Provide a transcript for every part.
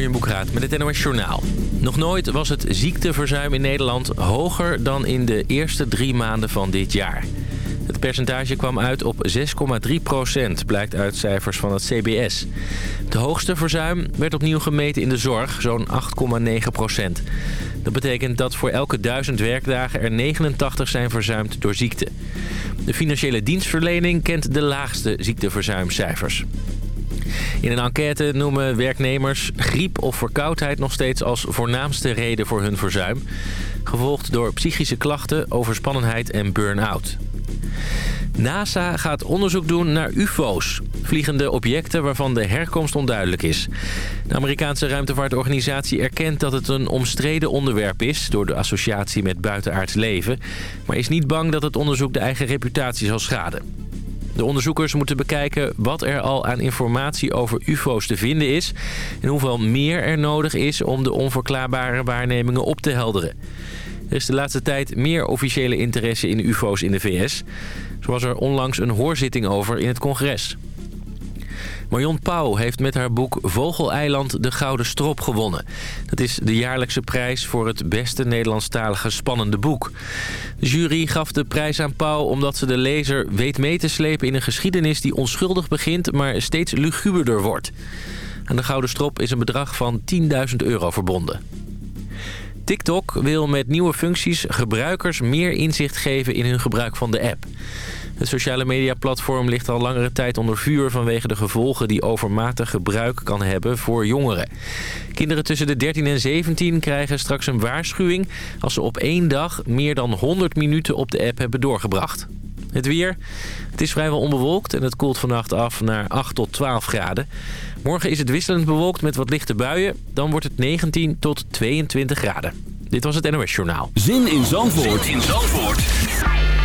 Jurjen met het NOS Journaal. Nog nooit was het ziekteverzuim in Nederland hoger dan in de eerste drie maanden van dit jaar. Het percentage kwam uit op 6,3 procent, blijkt uit cijfers van het CBS. Het hoogste verzuim werd opnieuw gemeten in de zorg, zo'n 8,9 procent. Dat betekent dat voor elke duizend werkdagen er 89 zijn verzuimd door ziekte. De financiële dienstverlening kent de laagste ziekteverzuimcijfers. In een enquête noemen werknemers griep of verkoudheid nog steeds als voornaamste reden voor hun verzuim. Gevolgd door psychische klachten, overspannenheid en burn-out. NASA gaat onderzoek doen naar ufo's. Vliegende objecten waarvan de herkomst onduidelijk is. De Amerikaanse ruimtevaartorganisatie erkent dat het een omstreden onderwerp is... door de associatie met buitenaards leven... maar is niet bang dat het onderzoek de eigen reputatie zal schaden. De onderzoekers moeten bekijken wat er al aan informatie over ufo's te vinden is... en hoeveel meer er nodig is om de onverklaarbare waarnemingen op te helderen. Er is de laatste tijd meer officiële interesse in ufo's in de VS. Zo was er onlangs een hoorzitting over in het congres. Marion Pauw heeft met haar boek Vogeleiland de Gouden Strop gewonnen. Dat is de jaarlijkse prijs voor het beste Nederlandstalige spannende boek. De jury gaf de prijs aan Pauw omdat ze de lezer weet mee te slepen... in een geschiedenis die onschuldig begint, maar steeds luguberder wordt. Aan de Gouden Strop is een bedrag van 10.000 euro verbonden. TikTok wil met nieuwe functies gebruikers meer inzicht geven in hun gebruik van de app. Het sociale mediaplatform ligt al langere tijd onder vuur... vanwege de gevolgen die overmatig gebruik kan hebben voor jongeren. Kinderen tussen de 13 en 17 krijgen straks een waarschuwing... als ze op één dag meer dan 100 minuten op de app hebben doorgebracht. Het weer. Het is vrijwel onbewolkt en het koelt vannacht af naar 8 tot 12 graden. Morgen is het wisselend bewolkt met wat lichte buien. Dan wordt het 19 tot 22 graden. Dit was het NOS Journaal. Zin in Zandvoort, zin in Zandvoort.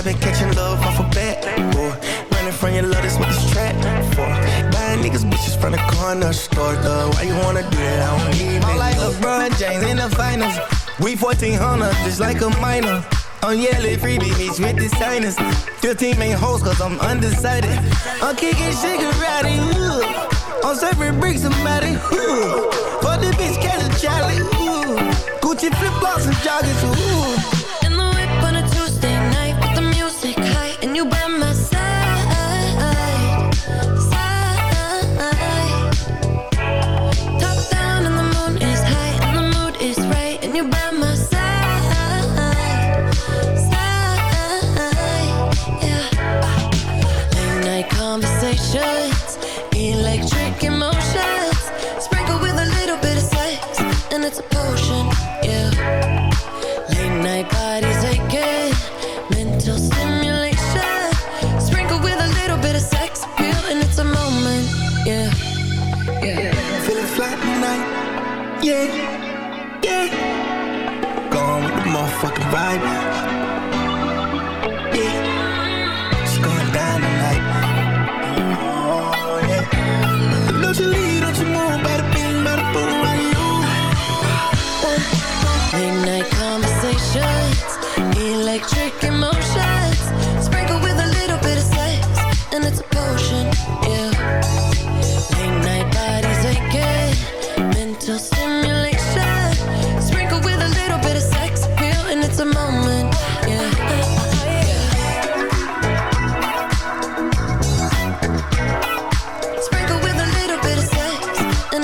I've been catching love off a bat, boy. Running from your love, that's what this trap for. Buying niggas bitches from the corner store, though. Why you wanna do that? I don't need it. I'm like LeBron James in the finals. We 1400, just like a minor. I'm yelling freebie bitch with the sinus. 15 main hoes, cause I'm undecided. I'm kicking cigarette, ooh. I'm serving bricks, somebody, ooh. For the bitch, catch a Charlie, ooh. Gucci flip flops and joggers, ooh.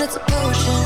It's a potion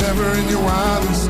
never in your wildest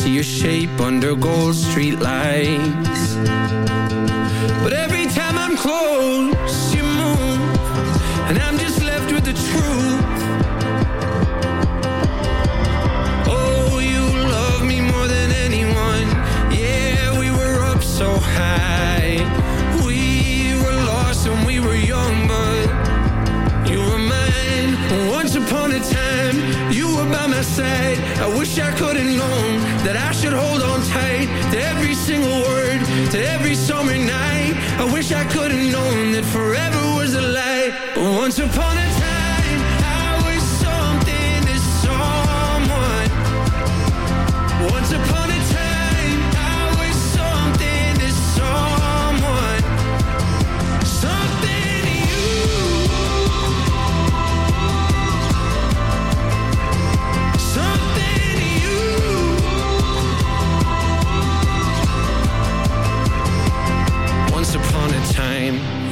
see your shape under gold street lights. But every time I'm close, you move And I'm just left with the truth. Oh, you love me more than anyone. Yeah, we were up so high. We were lost when we were young But you were mine. Once upon a time, you were by my side. I wish I could have known that I should hold on tight to every single word, to every summer night. I wish I could have known that forever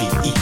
V E.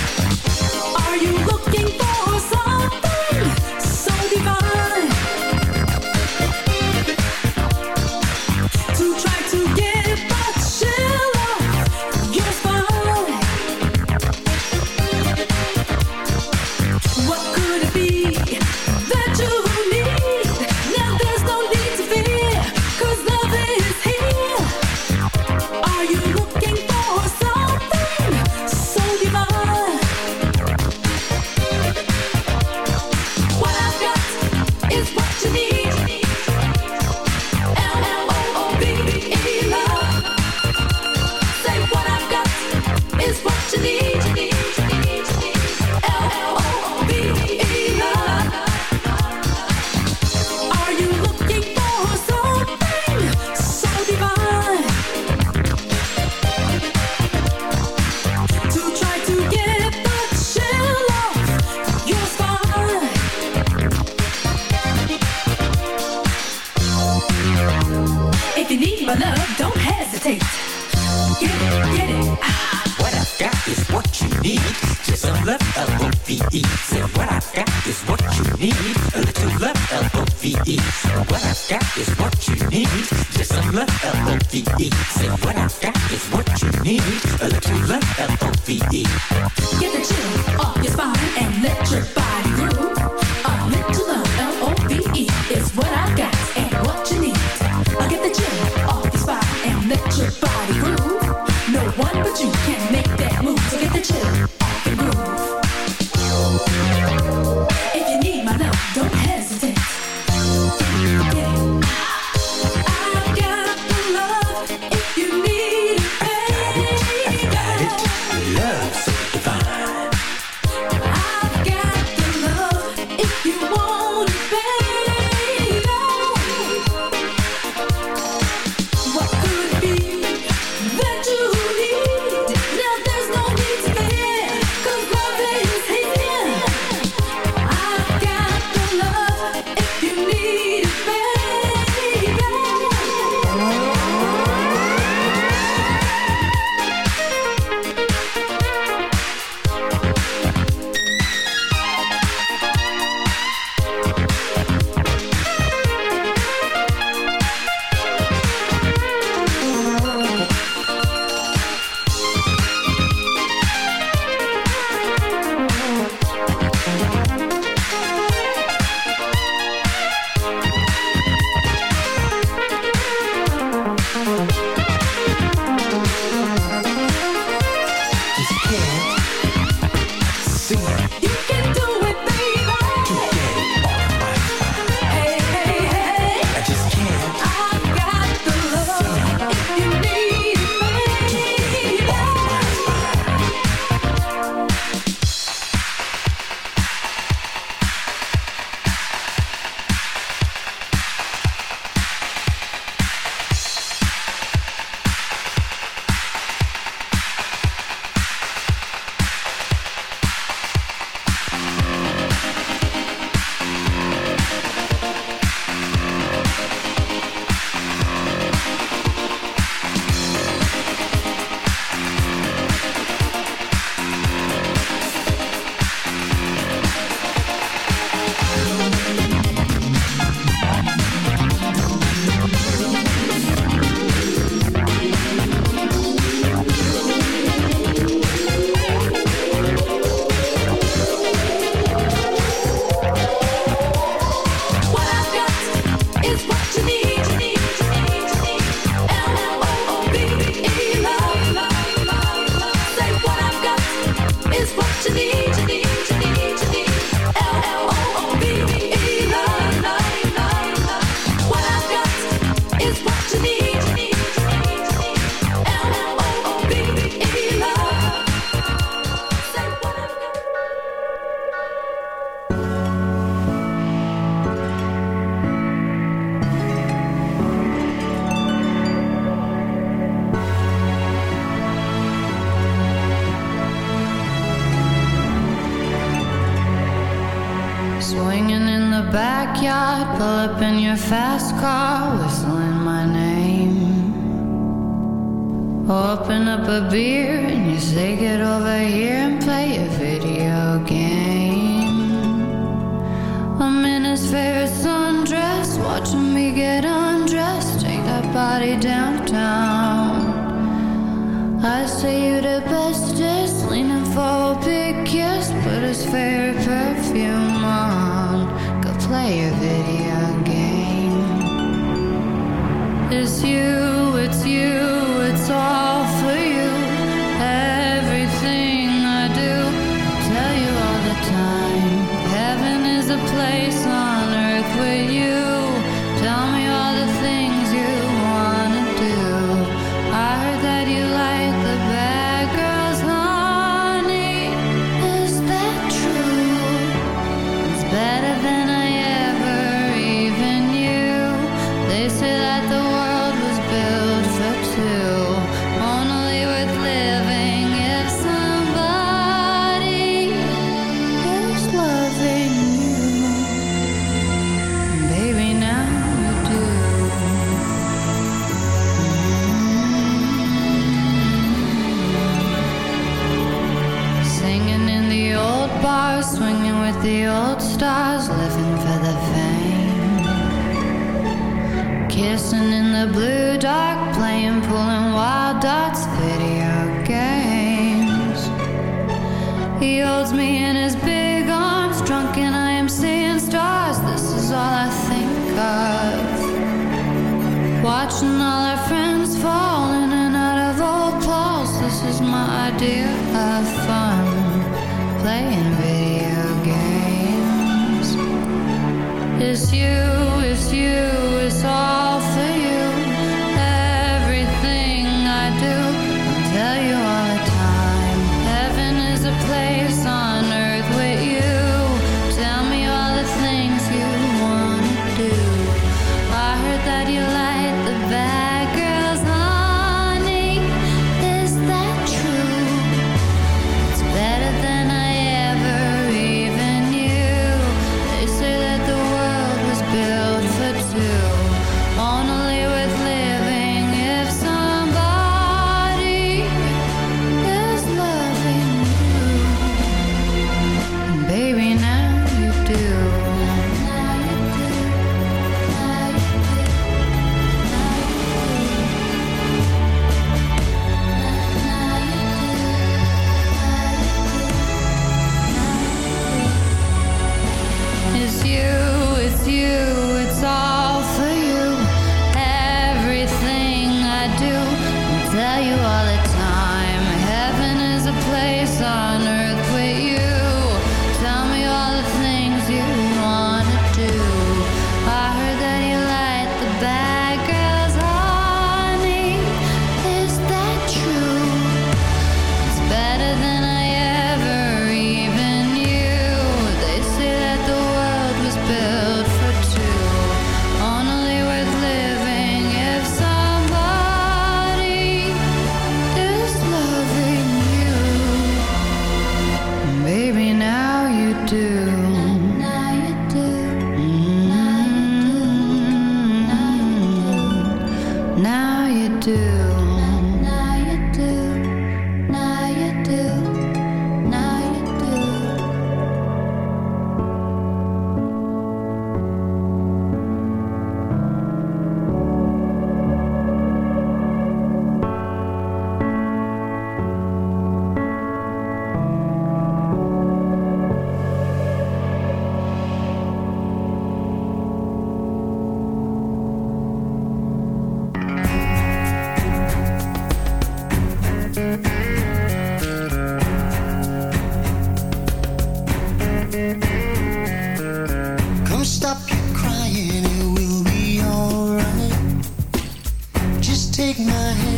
take my hand,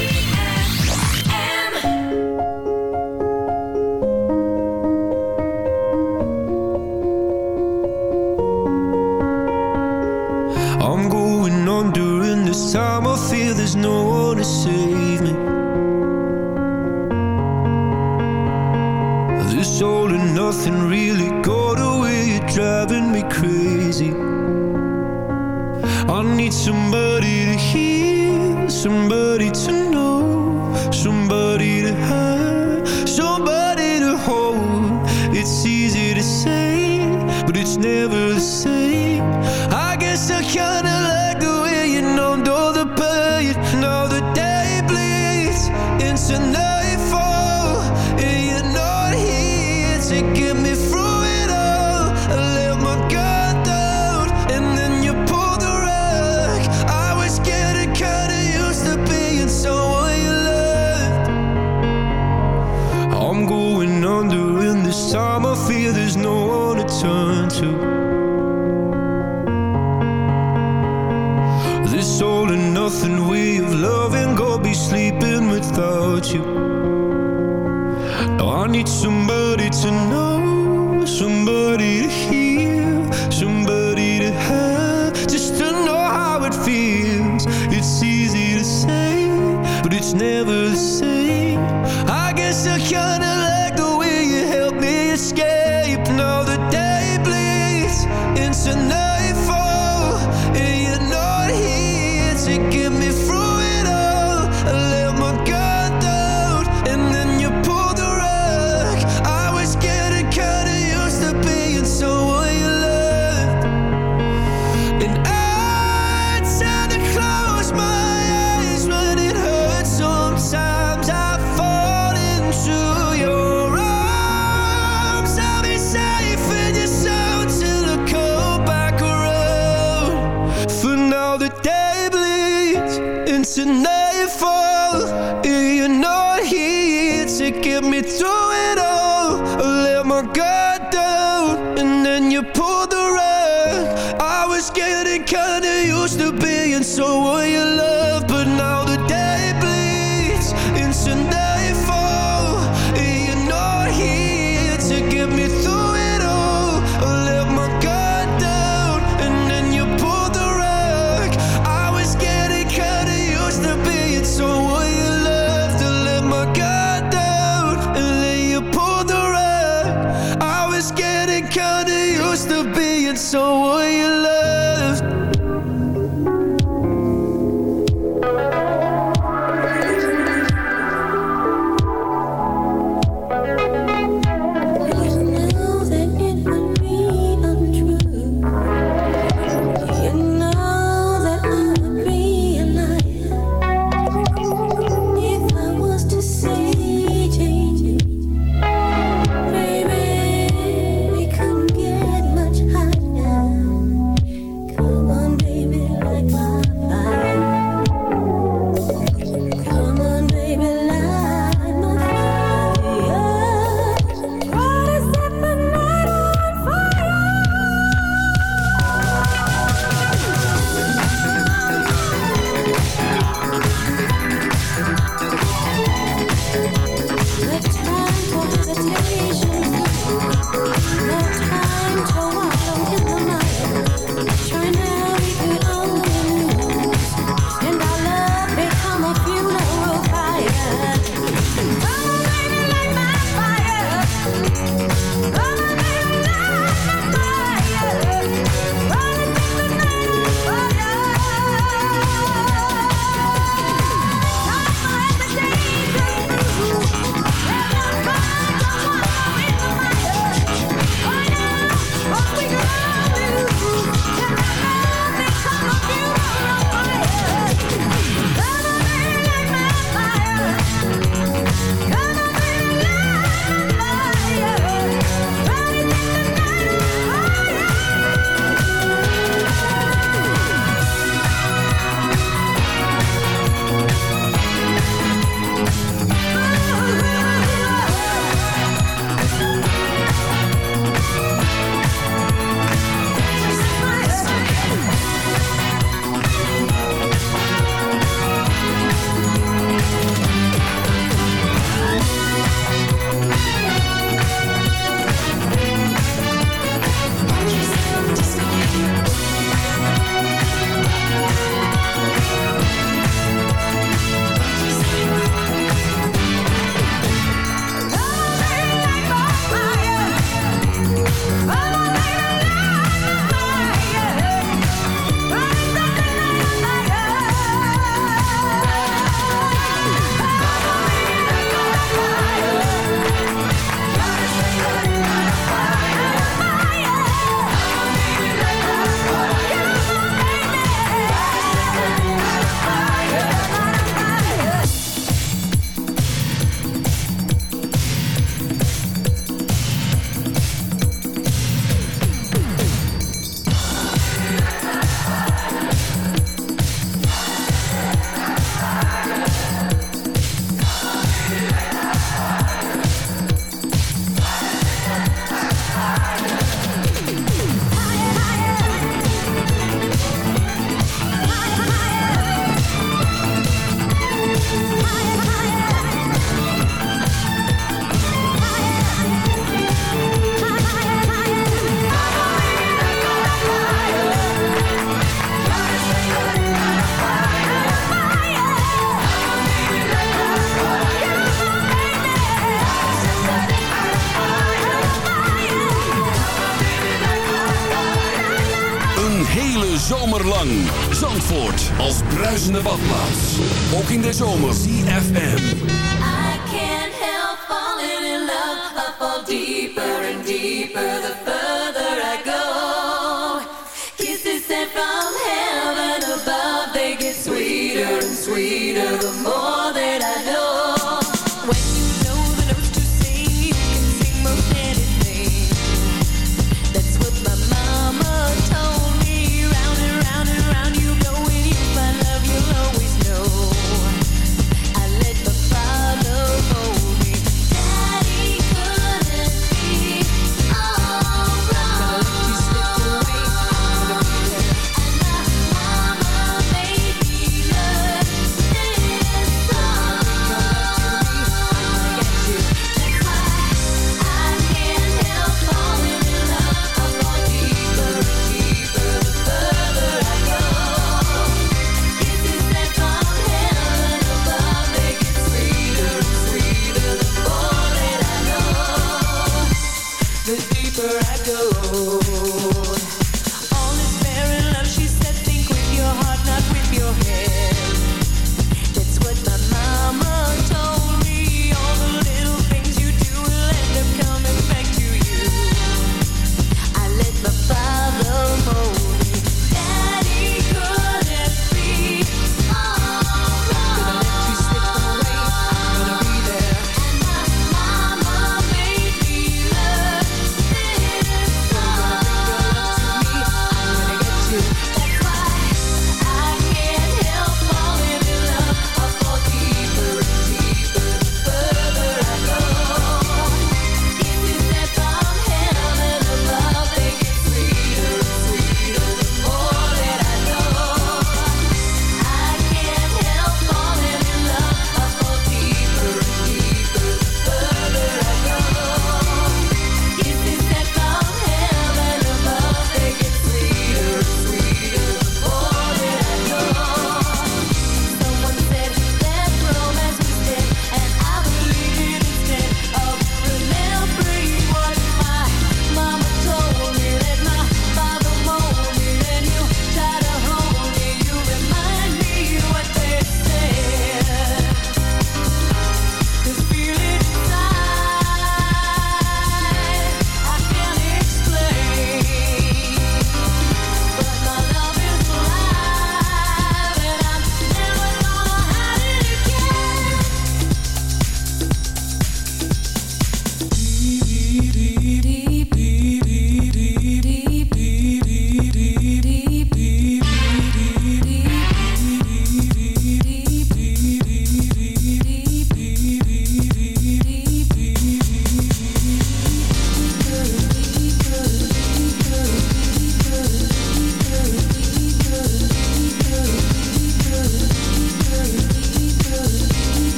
Escape. Now the day bleeds into night